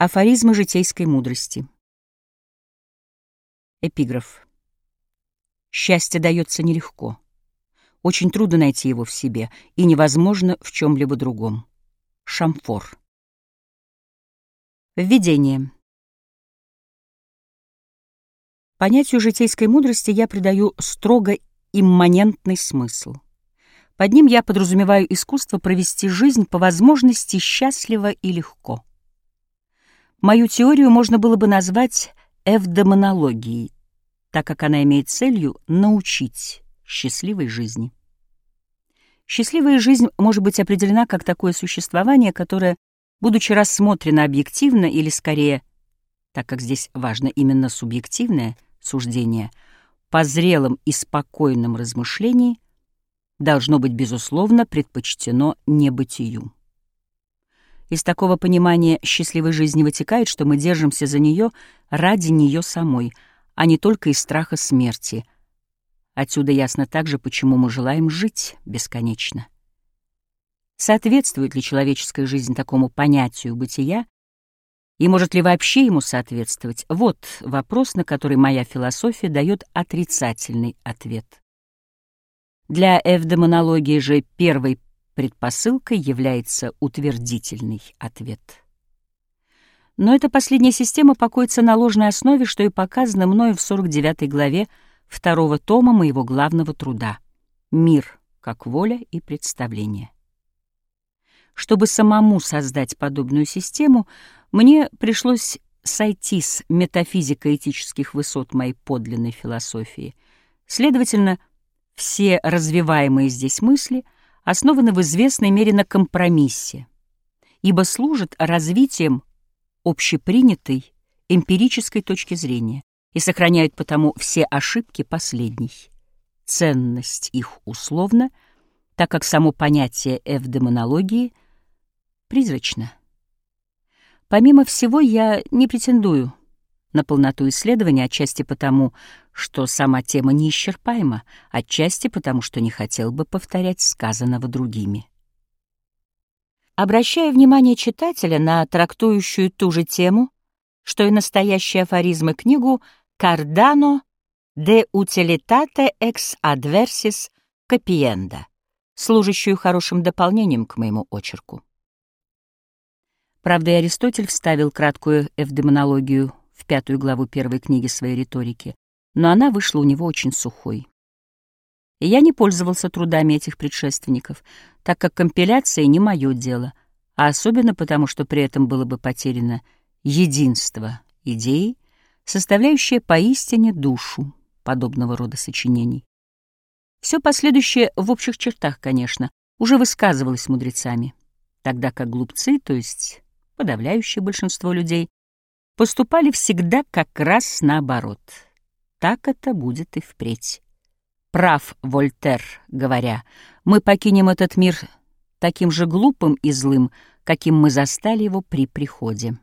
Афоризмы житейской мудрости. Эпиграф. Счастье дается нелегко. Очень трудно найти его в себе, и невозможно в чем-либо другом. Шамфор. Введение. Понятию житейской мудрости я придаю строго имманентный смысл. Под ним я подразумеваю искусство провести жизнь по возможности счастливо и легко. Мою теорию можно было бы назвать эвдемонологией, так как она имеет целью научить счастливой жизни. Счастливая жизнь может быть определена как такое существование, которое, будучи рассмотрено объективно или скорее, так как здесь важно именно субъективное суждение, по зрелым и спокойным размышлениям, должно быть, безусловно, предпочтено небытию. Из такого понимания счастливой жизни вытекает, что мы держимся за нее ради нее самой, а не только из страха смерти. Отсюда ясно также, почему мы желаем жить бесконечно. Соответствует ли человеческая жизнь такому понятию бытия, и может ли вообще ему соответствовать? Вот вопрос, на который моя философия дает отрицательный ответ. Для эвдемонологии же первой Предпосылкой является утвердительный ответ. Но эта последняя система покоится на ложной основе, что и показано мною в 49 главе второго тома моего главного труда «Мир как воля и представление». Чтобы самому создать подобную систему, мне пришлось сойти с метафизико-этических высот моей подлинной философии. Следовательно, все развиваемые здесь мысли — основаны в известной мере на компромиссе, ибо служат развитием общепринятой эмпирической точки зрения и сохраняют потому все ошибки последней. Ценность их условна, так как само понятие эвдемонологии призрачно. Помимо всего, я не претендую на полноту исследования, отчасти потому, что сама тема неисчерпаема, отчасти потому, что не хотел бы повторять сказанного другими. Обращая внимание читателя на трактующую ту же тему, что и настоящие афоризмы книгу «Cardano de utilitate ex adversis capienda», служащую хорошим дополнением к моему очерку. Правда, и Аристотель вставил краткую эвдемонологию в пятую главу первой книги своей риторики, но она вышла у него очень сухой. Я не пользовался трудами этих предшественников, так как компиляция не мое дело, а особенно потому, что при этом было бы потеряно единство идеи, составляющее поистине душу подобного рода сочинений. Все последующее в общих чертах, конечно, уже высказывалось мудрецами, тогда как глупцы, то есть подавляющее большинство людей, поступали всегда как раз наоборот. Так это будет и впредь. Прав Вольтер, говоря, мы покинем этот мир таким же глупым и злым, каким мы застали его при приходе.